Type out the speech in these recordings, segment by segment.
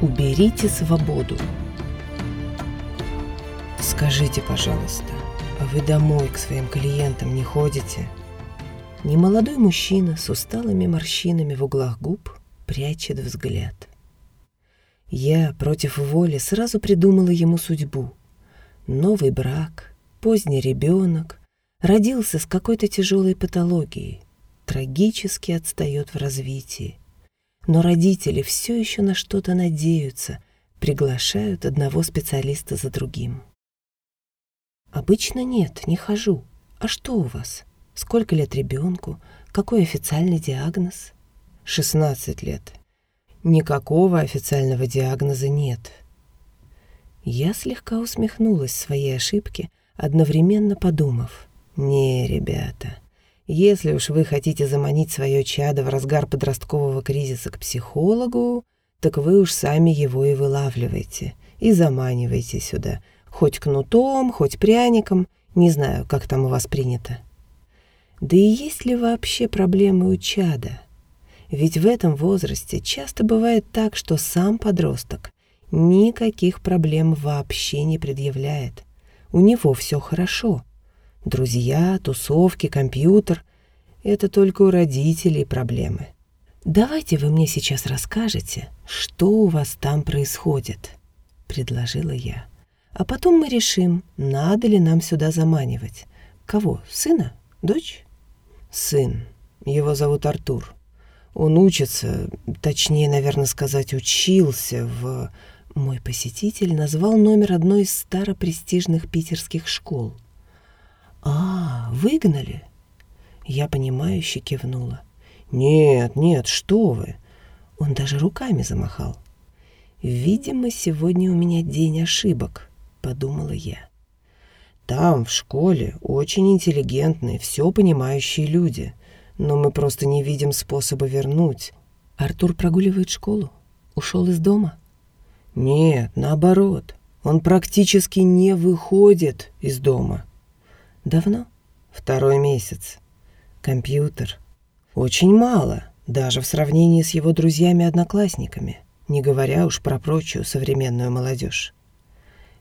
Уберите свободу. Скажите, пожалуйста, а вы домой к своим клиентам не ходите? Немолодой мужчина с усталыми морщинами в углах губ прячет взгляд. Я против воли сразу придумала ему судьбу. Новый брак, поздний ребенок, родился с какой-то тяжелой патологией, трагически отстает в развитии. Но родители все еще на что-то надеются, приглашают одного специалиста за другим. Обычно нет, не хожу. А что у вас? Сколько лет ребенку? Какой официальный диагноз? 16 лет. Никакого официального диагноза нет. Я слегка усмехнулась своей ошибке, одновременно подумав. Не, ребята, если уж вы хотите заманить свое чадо в разгар подросткового кризиса к психологу, так вы уж сами его и вылавливаете, и заманиваете сюда, хоть кнутом, хоть пряником, не знаю, как там у вас принято. Да и есть ли вообще проблемы у чада? Ведь в этом возрасте часто бывает так, что сам подросток никаких проблем вообще не предъявляет. У него все хорошо, Друзья, тусовки, компьютер — это только у родителей проблемы. «Давайте вы мне сейчас расскажете, что у вас там происходит», — предложила я. «А потом мы решим, надо ли нам сюда заманивать. Кого, сына? Дочь?» «Сын. Его зовут Артур. Он учится, точнее, наверное, сказать, учился в...» Мой посетитель назвал номер одной из старопрестижных питерских школ — «А, выгнали?» Я понимающе кивнула. «Нет, нет, что вы!» Он даже руками замахал. «Видимо, сегодня у меня день ошибок», — подумала я. «Там, в школе, очень интеллигентные, все понимающие люди, но мы просто не видим способа вернуть». «Артур прогуливает школу? Ушел из дома?» «Нет, наоборот. Он практически не выходит из дома. Давно? Второй месяц. Компьютер. Очень мало, даже в сравнении с его друзьями-одноклассниками, не говоря уж про прочую современную молодежь.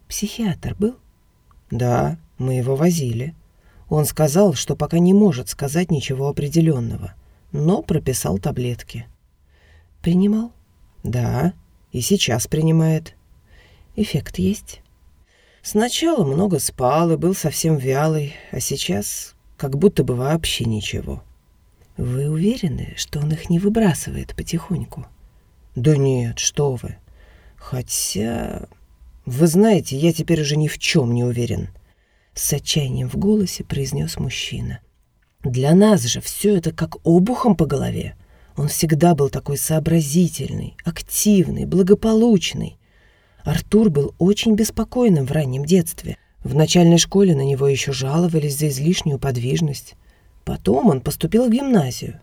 Психиатр был? Да, мы его возили. Он сказал, что пока не может сказать ничего определенного, но прописал таблетки. Принимал? Да, и сейчас принимает. Эффект есть? Сначала много спал и был совсем вялый, а сейчас как будто бы вообще ничего. Вы уверены, что он их не выбрасывает потихоньку? Да нет, что вы. Хотя... Вы знаете, я теперь уже ни в чем не уверен. С отчаянием в голосе произнес мужчина. Для нас же все это как обухом по голове. Он всегда был такой сообразительный, активный, благополучный. Артур был очень беспокойным в раннем детстве. В начальной школе на него еще жаловались за излишнюю подвижность. Потом он поступил в гимназию.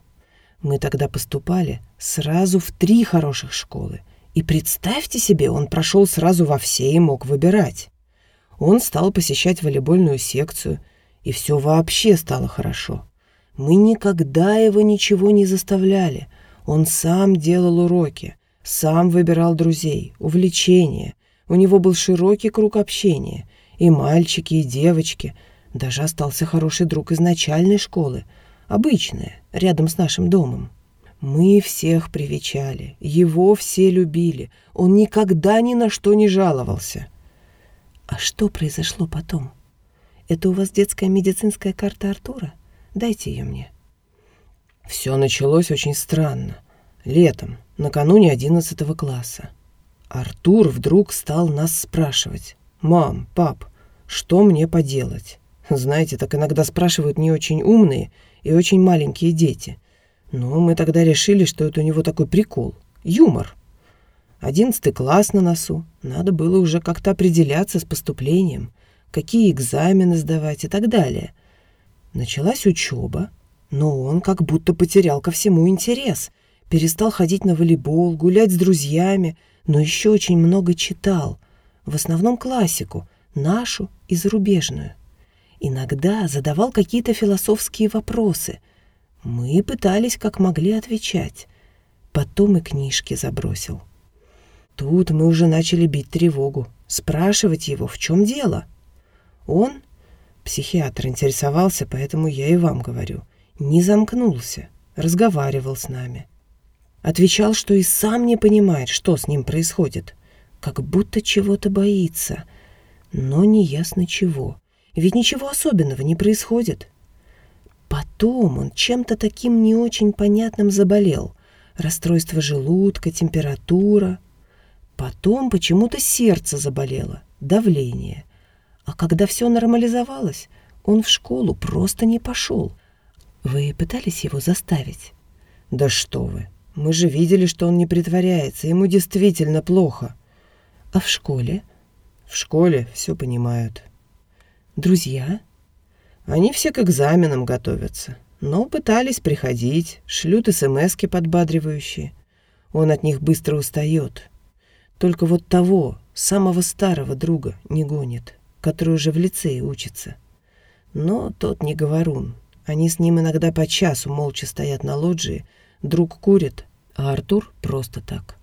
Мы тогда поступали сразу в три хороших школы. И представьте себе, он прошел сразу во все и мог выбирать. Он стал посещать волейбольную секцию, и все вообще стало хорошо. Мы никогда его ничего не заставляли. Он сам делал уроки, сам выбирал друзей, увлечения. У него был широкий круг общения. И мальчики, и девочки. Даже остался хороший друг из начальной школы. Обычная, рядом с нашим домом. Мы всех привечали, его все любили. Он никогда ни на что не жаловался. А что произошло потом? Это у вас детская медицинская карта Артура? Дайте ее мне. Все началось очень странно. Летом, накануне одиннадцатого класса. Артур вдруг стал нас спрашивать. «Мам, пап, что мне поделать?» Знаете, так иногда спрашивают не очень умные и очень маленькие дети. Но мы тогда решили, что это у него такой прикол. Юмор. Одиннадцатый класс на носу. Надо было уже как-то определяться с поступлением, какие экзамены сдавать и так далее. Началась учеба, но он как будто потерял ко всему интерес – перестал ходить на волейбол, гулять с друзьями, но еще очень много читал, в основном классику, нашу и зарубежную. Иногда задавал какие-то философские вопросы. Мы пытались как могли отвечать. Потом и книжки забросил. Тут мы уже начали бить тревогу, спрашивать его, в чем дело. Он, психиатр, интересовался, поэтому я и вам говорю, не замкнулся, разговаривал с нами. Отвечал, что и сам не понимает, что с ним происходит, как будто чего-то боится, но неясно чего. Ведь ничего особенного не происходит. Потом он чем-то таким не очень понятным заболел. Расстройство желудка, температура. Потом почему-то сердце заболело, давление. А когда все нормализовалось, он в школу просто не пошел. Вы пытались его заставить? Да что вы, мы же видели, что он не притворяется, ему действительно плохо. А в школе? В школе все понимают. Друзья? Они все к экзаменам готовятся, но пытались приходить, шлют смски подбадривающие. Он от них быстро устает. Только вот того, самого старого друга, не гонит, который уже в лицее учится. Но тот не говорун. Они с ним иногда по часу молча стоят на лоджии, друг курит, а Артур просто так.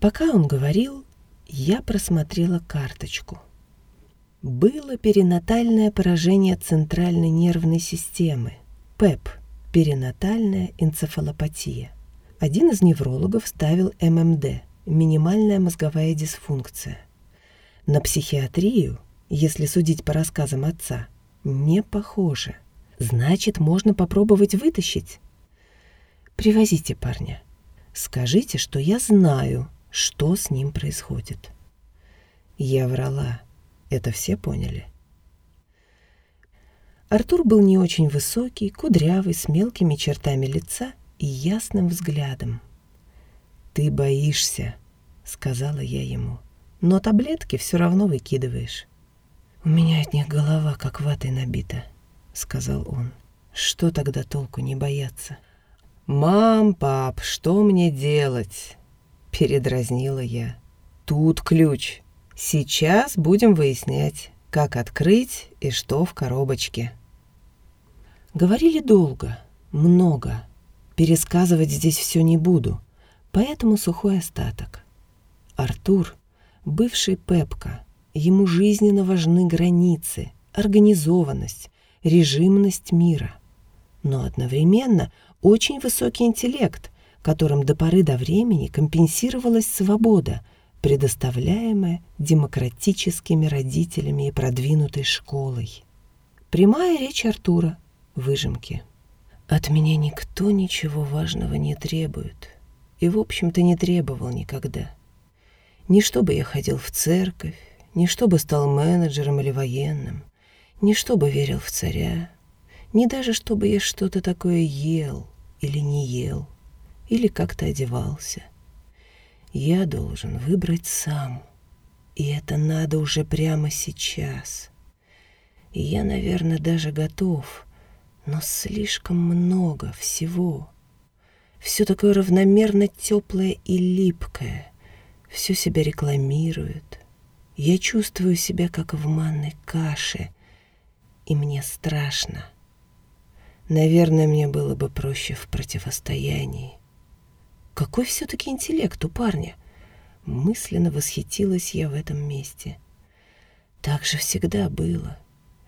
Пока он говорил, я просмотрела карточку — было перинатальное поражение центральной нервной системы, ПЭП, перинатальная энцефалопатия. Один из неврологов ставил ММД, минимальная мозговая дисфункция. На психиатрию, если судить по рассказам отца, не похоже. Значит, можно попробовать вытащить. Привозите парня. Скажите, что я знаю, что с ним происходит. Я врала. Это все поняли. Артур был не очень высокий, кудрявый, с мелкими чертами лица и ясным взглядом. «Ты боишься», — сказала я ему, — «но таблетки все равно выкидываешь». «У меня от них голова как ватой набита», — сказал он. «Что тогда толку не бояться?» «Мам, пап, что мне делать?» — передразнила я. «Тут ключ. Сейчас будем выяснять, как открыть и что в коробочке. Говорили долго, много. Пересказывать здесь все не буду, поэтому сухой остаток. Артур, бывший Пепка, ему жизненно важны границы, организованность, режимность мира. Но одновременно очень высокий интеллект, которым до поры до времени компенсировалась свобода – предоставляемое демократическими родителями и продвинутой школой. Прямая речь Артура, выжимки. От меня никто ничего важного не требует. И, в общем-то, не требовал никогда. Не чтобы я ходил в церковь, не чтобы стал менеджером или военным, не чтобы верил в царя, не даже чтобы я что-то такое ел или не ел, или как-то одевался — я должен выбрать сам. И это надо уже прямо сейчас. И я, наверное, даже готов, но слишком много всего. Все такое равномерно теплое и липкое. Все себя рекламирует. Я чувствую себя как в манной каше, и мне страшно. Наверное, мне было бы проще в противостоянии. Какой все-таки интеллект у парня? Мысленно восхитилась я в этом месте. Так же всегда было.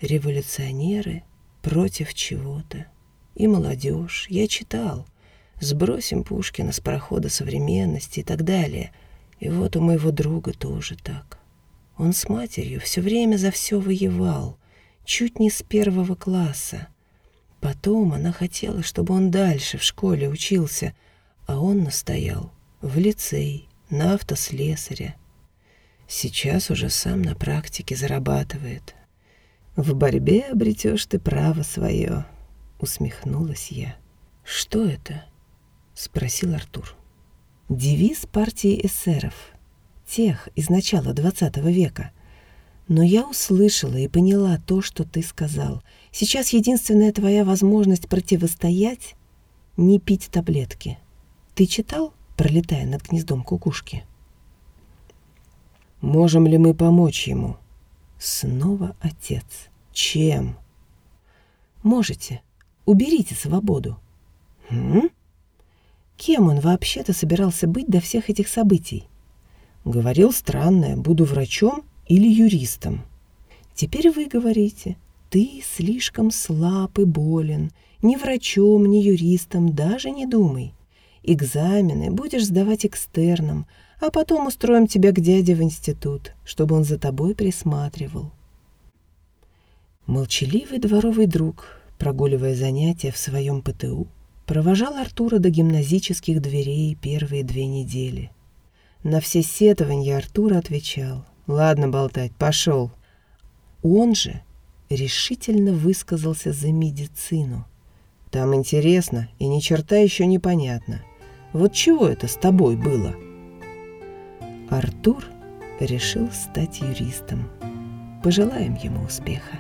Революционеры против чего-то. И молодежь. Я читал. Сбросим Пушкина с прохода современности и так далее. И вот у моего друга тоже так. Он с матерью все время за все воевал, чуть не с первого класса. Потом она хотела, чтобы он дальше в школе учился — а он настоял в лицей, на автослесаря. Сейчас уже сам на практике зарабатывает. В борьбе обретешь ты право свое, усмехнулась я. Что это? спросил Артур. Девиз партии эсеров, тех из начала двадцатого века. Но я услышала и поняла то, что ты сказал. Сейчас единственная твоя возможность противостоять — не пить таблетки. Ты читал, пролетая над гнездом кукушки? Можем ли мы помочь ему? Снова отец. Чем? Можете. Уберите свободу. М? Кем он вообще-то собирался быть до всех этих событий? Говорил странное, буду врачом или юристом. Теперь вы говорите, ты слишком слаб и болен, ни врачом, ни юристом даже не думай. Экзамены будешь сдавать экстерном, а потом устроим тебя к дяде в институт, чтобы он за тобой присматривал. Молчаливый дворовый друг, прогуливая занятия в своем ПТУ, провожал Артура до гимназических дверей первые две недели. На все сетования Артур отвечал «Ладно болтать, пошел». Он же решительно высказался за медицину. «Там интересно и ни черта еще непонятно. Вот чего это с тобой было?» Артур решил стать юристом. Пожелаем ему успеха.